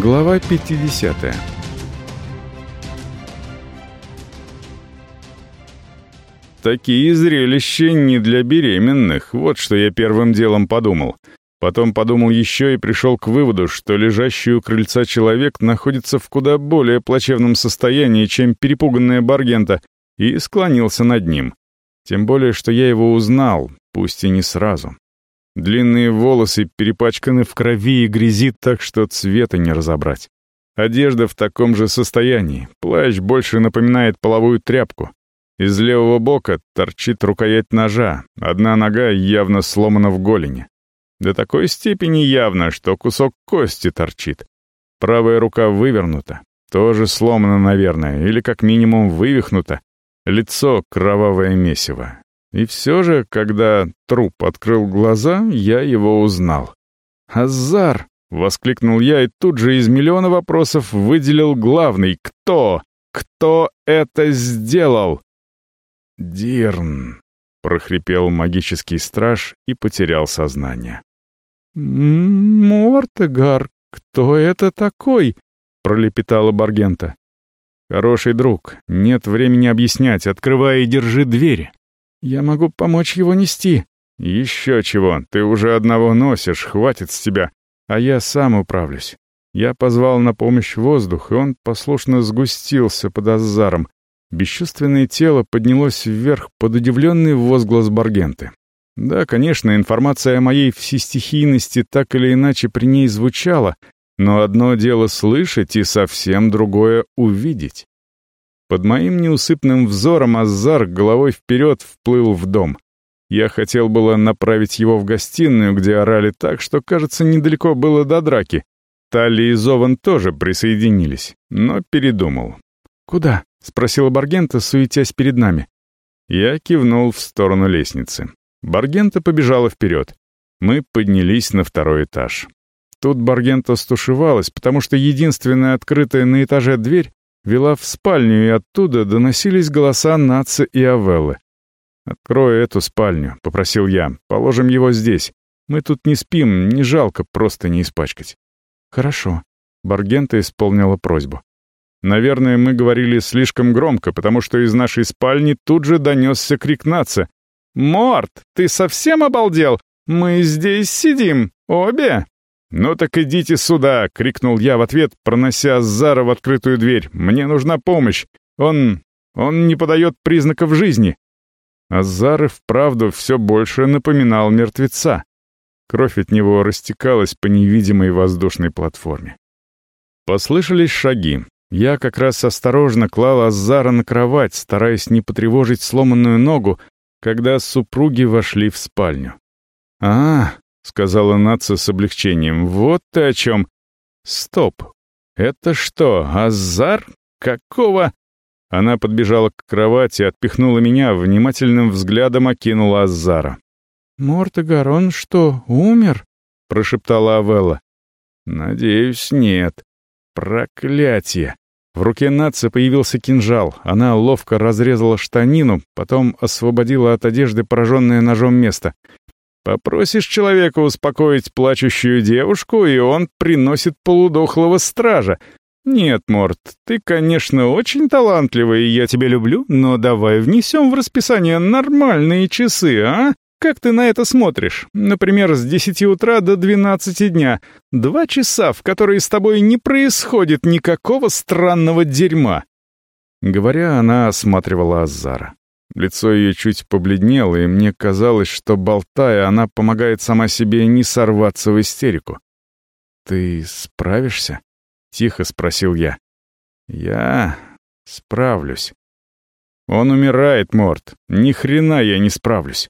Глава 50 Такие зрелища не для беременных, вот что я первым делом подумал. Потом подумал еще и пришел к выводу, что лежащий у крыльца человек находится в куда более плачевном состоянии, чем перепуганная Баргента, и склонился над ним. Тем более, что я его узнал, пусть и не сразу. Длинные волосы перепачканы в крови и грязи так, что цвета не разобрать. Одежда в таком же состоянии, плащ больше напоминает половую тряпку. Из левого бока торчит рукоять ножа, одна нога явно сломана в голени. До такой степени явно, что кусок кости торчит. Правая рука вывернута, тоже сломана, наверное, или как минимум вывихнута. Лицо — кровавое месиво. И все же, когда труп открыл глаза, я его узнал. «Азар!» — воскликнул я и тут же из миллиона вопросов выделил главный. «Кто? Кто это сделал?» «Дирн», — прохрипел магический страж и потерял сознание. «Мортегар, кто это такой?» — пролепетала Баргента. «Хороший друг, нет времени объяснять, открывай и держи двери». «Я могу помочь его нести». «Еще чего, ты уже одного носишь, хватит с тебя, а я сам управлюсь». Я позвал на помощь воздух, и он послушно сгустился под азаром, Бесчувственное тело поднялось вверх под удивленный возглас Баргенты. Да, конечно, информация о моей всестихийности так или иначе при ней звучала, но одно дело слышать и совсем другое — увидеть. Под моим неусыпным взором Азар головой вперед вплыл в дом. Я хотел было направить его в гостиную, где орали так, что, кажется, недалеко было до драки. Талли и Зован тоже присоединились, но передумал. «Куда?» — спросила Баргента, суетясь перед нами. Я кивнул в сторону лестницы. Баргента побежала вперед. Мы поднялись на второй этаж. Тут Баргента стушевалась, потому что единственная открытая на этаже дверь вела в спальню, и оттуда доносились голоса Наца и Авеллы. «Открой эту спальню», — попросил я. «Положим его здесь. Мы тут не спим, не жалко просто не испачкать». «Хорошо». Баргента исполнила просьбу. Наверное, мы говорили слишком громко, потому что из нашей спальни тут же донесся крик Наца. «Морт, ты совсем обалдел? Мы здесь сидим, обе!» «Ну так идите сюда!» — крикнул я в ответ, пронося Зара в открытую дверь. «Мне нужна помощь! Он... он не подает признаков жизни!» Азар и вправду все больше напоминал мертвеца. Кровь от него растекалась по невидимой воздушной платформе. Послышались шаги. Я как раз осторожно клал Азара на кровать, стараясь не потревожить сломанную ногу, когда супруги вошли в спальню. «А, — сказала Наца с облегчением, — вот ты о чем. Стоп. Это что, Азар? Какого? Она подбежала к кровати, отпихнула меня, внимательным взглядом окинула Азара. «Мортегар, он что, умер?» — прошептала Авелла. «Надеюсь, нет. Проклятие! В руке Натса появился кинжал. Она ловко разрезала штанину, потом освободила от одежды пораженное ножом место. Попросишь человека успокоить плачущую девушку, и он приносит полудохлого стража. Нет, Морт, ты, конечно, очень талантливый, и я тебя люблю, но давай внесем в расписание нормальные часы, а? Как ты на это смотришь? Например, с 10 утра до 12 дня. Два часа, в которые с тобой не происходит никакого странного дерьма». Говоря, она осматривала Азара. Лицо ее чуть побледнело, и мне казалось, что, болтая, она помогает сама себе не сорваться в истерику. «Ты справишься?» — тихо спросил я. «Я справлюсь». «Он умирает, Морт. Ни хрена я не справлюсь.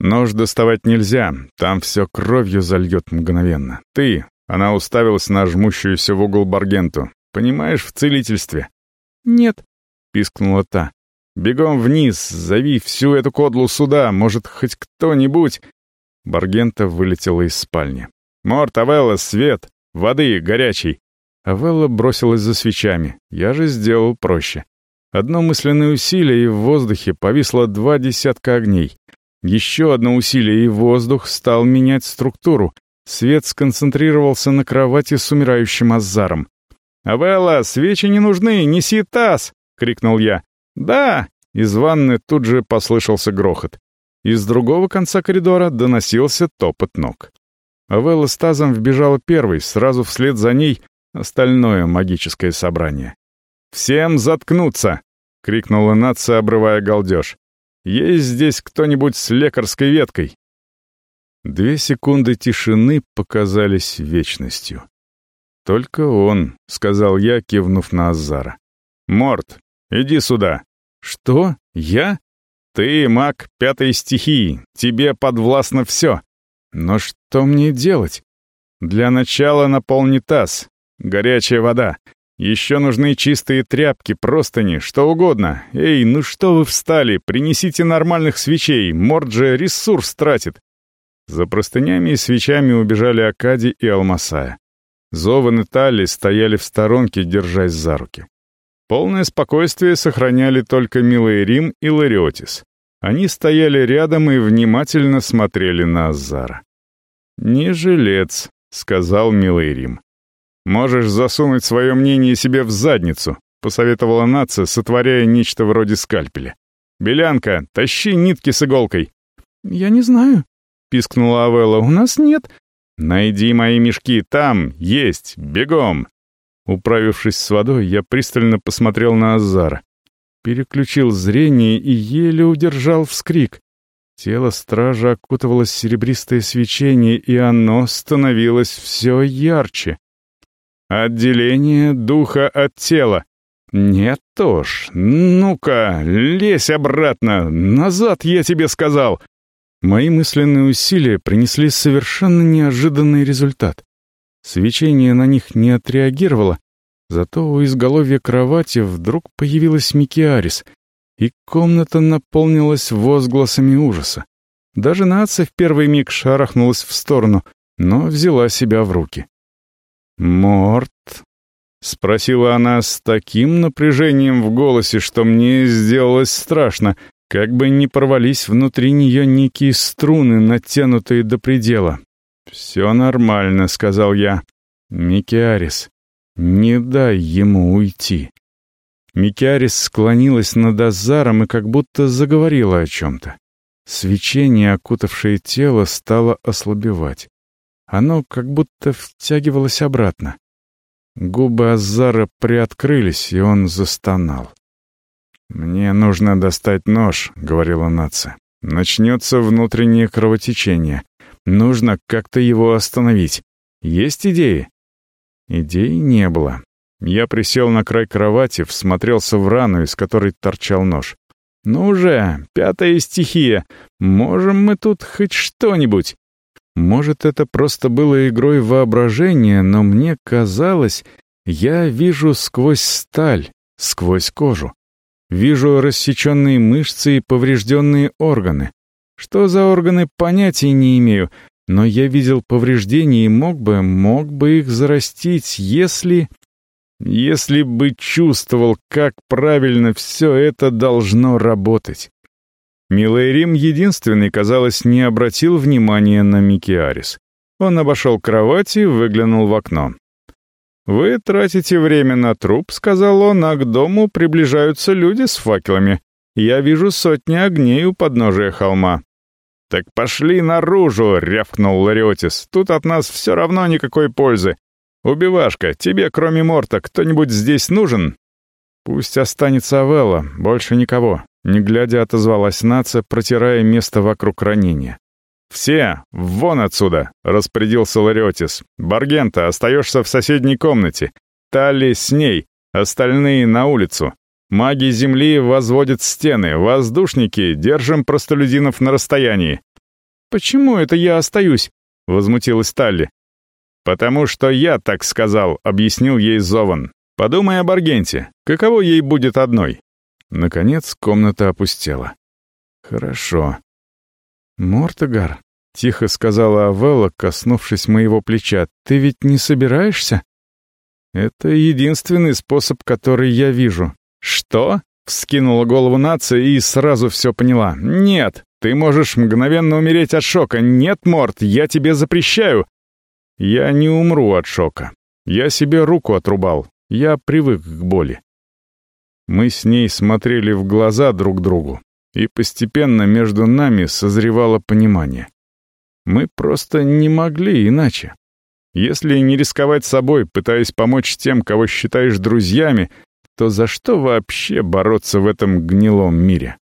Нож доставать нельзя, там все кровью зальет мгновенно. Ты, она уставилась на жмущуюся в угол Баргенту, понимаешь в целительстве? Нет, пискнула та. Бегом вниз, зови всю эту кодлу сюда, может, хоть кто-нибудь... Баргента вылетела из спальни. «Морт, Авелла, свет! Воды, горячий!» Авелла бросилась за свечами. Я же сделал проще. Одно мысленное усилие, и в воздухе повисло два десятка огней. Еще одно усилие, и воздух стал менять структуру. Свет сконцентрировался на кровати с умирающим Азаром. «Авелла, свечи не нужны, неси таз!» — крикнул я. «Да!» — из ванны тут же послышался грохот. Из другого конца коридора доносился топот ног. Авелла с тазом вбежала первой, сразу вслед за ней остальное магическое собрание. «Всем заткнуться!» — крикнула нация, обрывая галдеж. «Есть здесь кто-нибудь с лекарской веткой?» Две секунды тишины показались вечностью. «Только он», — сказал я, кивнув на Азара. «Морт, иди сюда». «Что? Я?» «Ты маг пятой стихии, тебе подвластно все. Но что мне делать?» «Для начала наполни таз. Горячая вода. Еще нужны чистые тряпки, простыни, что угодно. Эй, ну что вы встали? Принесите нормальных свечей, Морд же ресурс тратит. За простынями и свечами убежали Акади и Алмасая. Зован и Талли стояли в сторонке, держась за руки. Полное спокойствие сохраняли только Милый Рим и Лариотис. Они стояли рядом и внимательно смотрели на Азара. «Не жилец», — сказал Милый Рим. «Можешь засунуть свое мнение себе в задницу», — посоветовала нация, сотворяя нечто вроде скальпеля. «Белянка, тащи нитки с иголкой». «Я не знаю», — пискнула Авелла. «У нас нет». «Найди мои мешки, там, есть, бегом!» Управившись с водой, я пристально посмотрел на Азара. Переключил зрение и еле удержал вскрик. Тело стража окутывалось серебристое свечение, и оно становилось все ярче. «Отделение духа от тела», «Нет уж, ну-ка, лезь обратно, назад, я тебе сказал!» Мои мысленные усилия принесли совершенно неожиданный результат. Свечение на них не отреагировало, зато у изголовья кровати вдруг появилась Микиарис, и комната наполнилась возгласами ужаса. Даже нация в первый миг шарахнулась в сторону, но взяла себя в руки. «Морт?» — спросила она с таким напряжением в голосе, что мне сделалось страшно, как бы не порвались внутри нее некие струны, натянутые до предела. «Все нормально», — сказал я. «Микиарис, не дай ему уйти». Микиарис склонилась над Азаром и как будто заговорила о чем-то. Свечение, окутавшее тело, стало ослабевать. Оно как будто втягивалось обратно. Губы Азара приоткрылись, и он застонал. «Мне нужно достать нож», — говорила нация. «Начнется внутреннее кровотечение. Нужно как-то его остановить. Есть идеи?» Идей не было. Я присел на край кровати, всмотрелся в рану, из которой торчал нож. «Ну же, пятая стихия. Можем мы тут хоть что-нибудь?» Может, это просто было игрой воображения, но мне казалось, я вижу сквозь сталь, сквозь кожу. Вижу рассеченные мышцы и поврежденные органы. Что за органы, понятия не имею, но я видел повреждения и мог бы, мог бы их зарастить, если... Если бы чувствовал, как правильно все это должно работать. Милый Рим единственный, казалось, не обратил внимания на Микиарис. Он обошел кровать и выглянул в окно. «Вы тратите время на труп», — сказал он, — «а к дому приближаются люди с факелами. Я вижу сотни огней у подножия холма». «Так пошли наружу!» — рявкнул Лариотис. «Тут от нас все равно никакой пользы. Убивашка, тебе, кроме Морта, кто-нибудь здесь нужен?» «Пусть останется Авелла, больше никого», — не глядя отозвалась нация, протирая место вокруг ранения. «Все, вон отсюда!» — распорядился Лариотис. «Баргента, остаешься в соседней комнате. Талли с ней, остальные на улицу. Маги Земли возводят стены, воздушники держим простолюдинов на расстоянии». «Почему это я остаюсь?» — возмутилась Талли. «Потому что я так сказал», — объяснил ей Зован. «Подумай о Баргенте. Каково ей будет одной?» Наконец комната опустела. «Хорошо», «Мортогар», — тихо сказала Авелла, коснувшись моего плеча, — «ты ведь не собираешься?» «Это единственный способ, который я вижу». «Что?» — вскинула голову нация и сразу все поняла. «Нет, ты можешь мгновенно умереть от шока. Нет, Морт, я тебе запрещаю». Я не умру от шока. Я себе руку отрубал. Я привык к боли. Мы с ней смотрели в глаза друг другу, и постепенно между нами созревало понимание. Мы просто не могли иначе. Если не рисковать собой, пытаясь помочь тем, кого считаешь друзьями, то за что вообще бороться в этом гнилом мире?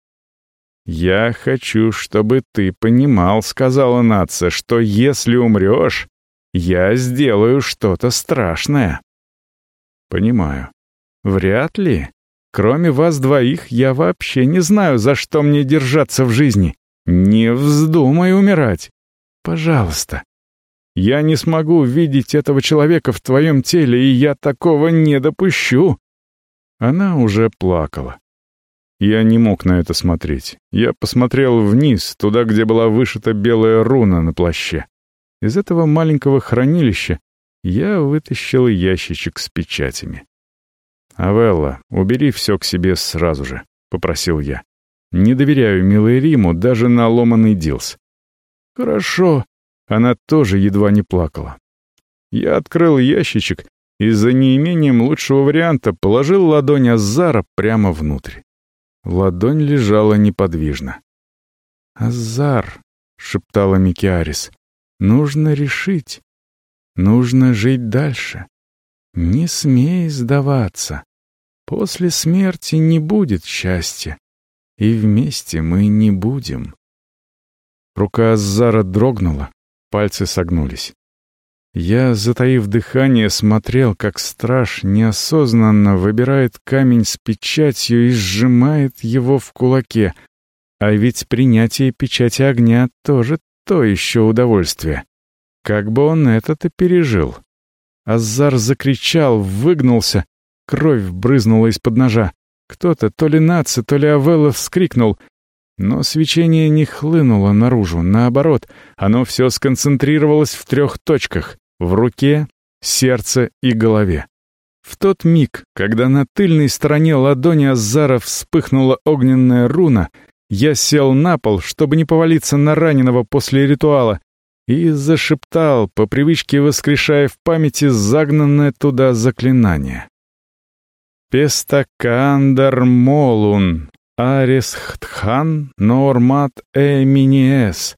«Я хочу, чтобы ты понимал», — сказала нация, «что если умрешь, я сделаю что-то страшное». «Понимаю. Вряд ли. Кроме вас двоих, я вообще не знаю, за что мне держаться в жизни. Не вздумай умирать. Пожалуйста. Я не смогу видеть этого человека в твоем теле, и я такого не допущу». Она уже плакала. Я не мог на это смотреть. Я посмотрел вниз, туда, где была вышита белая руна на плаще. Из этого маленького хранилища я вытащил ящичек с печатями. «Авелла, убери все к себе сразу же», — попросил я. «Не доверяю милой Риму даже на ломаный дилс». «Хорошо». Она тоже едва не плакала. Я открыл ящичек и за неимением лучшего варианта положил ладонь Азара прямо внутрь. Ладонь лежала неподвижно. «Азар», — шептала Микиарис, — «нужно решить. Нужно жить дальше. Не смей сдаваться. После смерти не будет счастья, и вместе мы не будем». Рука Азара дрогнула, пальцы согнулись. Я, затаив дыхание, смотрел, как страж неосознанно выбирает камень с печатью и сжимает его в кулаке. А ведь принятие печати огня тоже то еще удовольствие. Как бы он этот и пережил. Азар закричал, выгнулся, кровь брызнула из-под ножа. Кто-то, то ли Наци, то ли Авелла, вскрикнул. Но свечение не хлынуло наружу, наоборот, оно все сконцентрировалось в трех точках в руке, сердце и голове. В тот миг, когда на тыльной стороне ладони Азара вспыхнула огненная руна, я сел на пол, чтобы не повалиться на раненого после ритуала, и зашептал, по привычке воскрешая в памяти загнанное туда заклинание. «Пестакандар молун, арисхтхан нормат эминиес».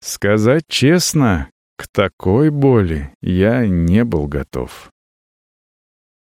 Сказать честно, к такой боли я не был готов.